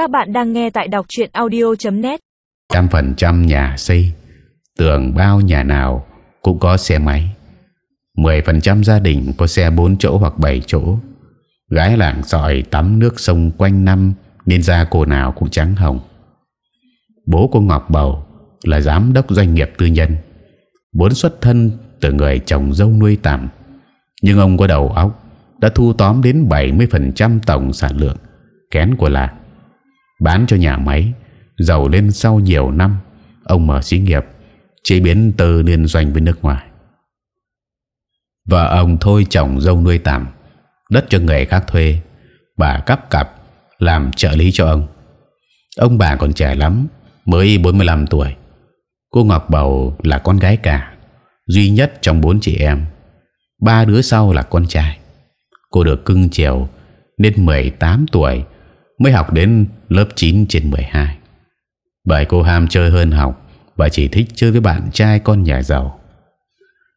Các bạn đang nghe tại đọc truyện audio.net. trăm phần trăm nhà xây, tường bao nhà nào cũng có xe máy. 10% gia đình có xe 4 chỗ hoặc 7 chỗ. Gái làng sỏi tắm nước sông quanh năm nên da cô nào cũng trắng hồng. Bố cô Ngọc Bầu là giám đốc doanh nghiệp tư nhân, vốn xuất thân từ người chồng dâu nuôi tạm nhưng ông có đầu óc đã thu tóm đến 70% tổng sản lượng kén của làng bán cho nhà máy, giàu lên sau nhiều năm, ông mở xí nghiệp, chế biến tơ liên doanh với nước ngoài. Vợ ông thôi chồng dâu nuôi tạm, đất cho người khác thuê, bà cắp cặp làm trợ lý cho ông. Ông bà còn trẻ lắm, mới 45 tuổi. Cô Ngọc Bầu là con gái cả, duy nhất trong bốn chị em. Ba đứa sau là con trai. Cô được cưng chiều, nên 18 tuổi mới học đến lớp 9 trên 12 bởi cô ham chơi hơn học và chỉ thích chơi với bạn trai con nhà giàu.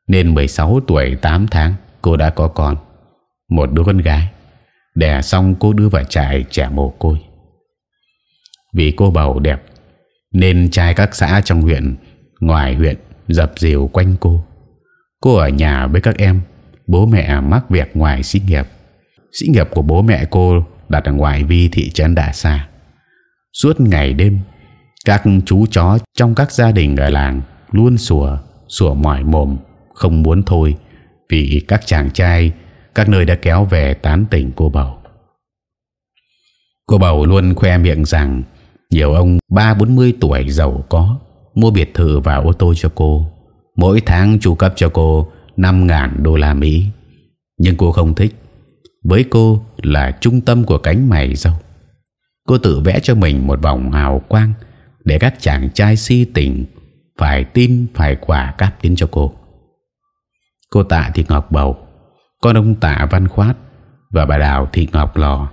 Nên 16 tuổi 8 tháng, cô đã có con, một đứa con gái. Đẻ xong, cô đưa vào trại trẻ mồ côi. Vì cô bầu đẹp, nên trai các xã trong huyện, ngoài huyện dập dìu quanh cô. Cô ở nhà với các em, bố mẹ mắc việc ngoài xí nghiệp. Xí nghiệp của bố mẹ cô đặt ở ngoài vi thị trấn Đà Sa. Suốt ngày đêm, các chú chó trong các gia đình ở làng luôn sủa sủa mỏi mồm, không muốn thôi vì các chàng trai, các nơi đã kéo về tán tỉnh cô bầu. Cô bầu luôn khoe miệng rằng nhiều ông ba bốn mươi tuổi giàu có mua biệt thự và ô tô cho cô. Mỗi tháng chu cấp cho cô năm ngàn đô la Mỹ. Nhưng cô không thích với cô là trung tâm của cánh mày dâu. Cô tự vẽ cho mình một vòng hào quang để các chàng trai si tình phải tin, phải quả cáp đến cho cô. Cô tạ thị ngọc bầu, con ông tạ văn khoát và bà đào thị ngọc lò.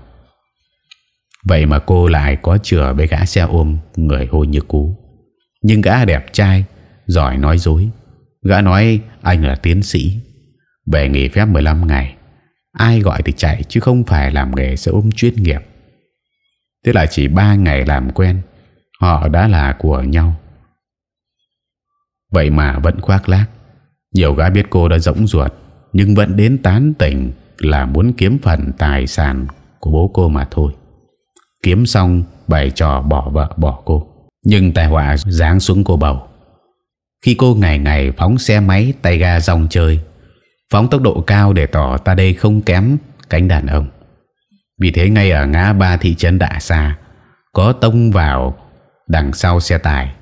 Vậy mà cô lại có chừa với gã xe ôm người hôi như cú nhưng gã đẹp trai, giỏi nói dối. Gã nói anh là tiến sĩ, về nghỉ phép 15 ngày ai gọi thì chạy, chứ không phải làm nghề xe ôm chuyên nghiệp. Thế là chỉ ba ngày làm quen, họ đã là của nhau. Vậy mà vẫn khoác lác. Nhiều gái biết cô đã rỗng ruột, nhưng vẫn đến tán tỉnh là muốn kiếm phần tài sản của bố cô mà thôi. Kiếm xong, bày trò bỏ vợ bỏ cô. Nhưng tai họa giáng xuống cô bầu. Khi cô ngày ngày phóng xe máy, tay ga dòng chơi phóng tốc độ cao để tỏ ta đây không kém cánh đàn ông. Vì thế ngay ở ngã ba thị trấn đạ xa có tông vào đằng sau xe tải.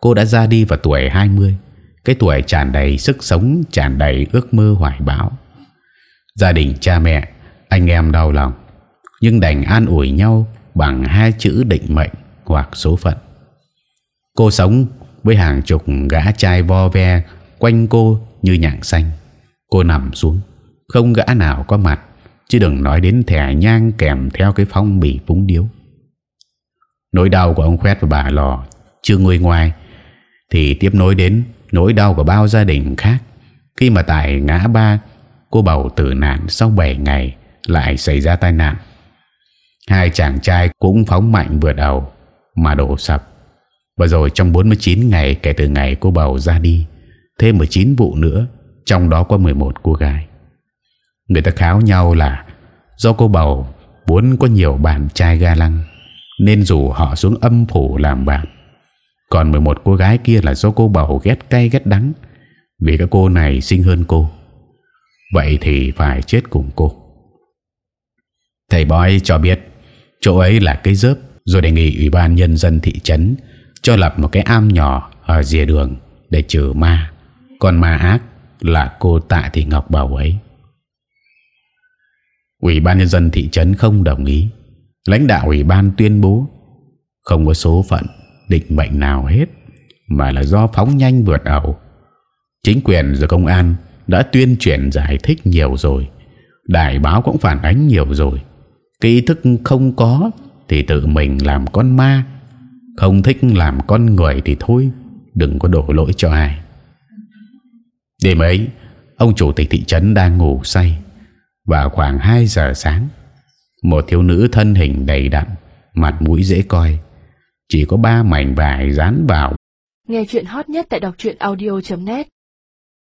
Cô đã ra đi vào tuổi 20 cái tuổi tràn đầy sức sống, tràn đầy ước mơ hoài bão. Gia đình cha mẹ, anh em đau lòng, nhưng đành an ủi nhau bằng hai chữ định mệnh hoặc số phận. Cô sống với hàng chục gã trai vo ve quanh cô như nhạn xanh cô nằm xuống. Không gã nào có mặt, chứ đừng nói đến thẻ nhang kèm theo cái phong bì phúng điếu. Nỗi đau của ông khoét và bà lò chưa nguôi ngoài thì tiếp nối đến nỗi đau của bao gia đình khác. Khi mà tại ngã ba, cô bầu tử nạn sau 7 ngày lại xảy ra tai nạn. Hai chàng trai cũng phóng mạnh vượt đầu mà đổ sập. Và rồi trong 49 ngày kể từ ngày cô bầu ra đi, thêm 19 vụ nữa trong đó có 11 cô gái. Người ta kháo nhau là do cô bầu muốn có nhiều bạn trai ga lăng, nên rủ họ xuống âm phủ làm bạn, còn 11 cô gái kia là do cô bầu ghét cay ghét đắng, vì các cô này xinh hơn cô. Vậy thì phải chết cùng cô. Thầy bói cho biết, chỗ ấy là cái dớp, rồi đề nghị ủy ban nhân dân thị trấn cho lập một cái am nhỏ ở rìa đường để trừ ma, còn ma ác là cô tạ thị ngọc bảo ấy. Ủy ban nhân dân thị trấn không đồng ý. Lãnh đạo ủy ban tuyên bố không có số phận định mệnh nào hết, mà là do phóng nhanh vượt ẩu. Chính quyền và công an đã tuyên truyền giải thích nhiều rồi, đài báo cũng phản ánh nhiều rồi. Cái ý thức không có thì tự mình làm con ma, không thích làm con người thì thôi, đừng có đổ lỗi cho ai đêm ấy, ông chủ tịch thị trấn đang ngủ say và khoảng 2 giờ sáng, một thiếu nữ thân hình đầy đặn, Mặt mũi dễ coi. Chỉ có ba mảnh vải dán vào. Nghe chuyện hot nhất tại đọc audio.net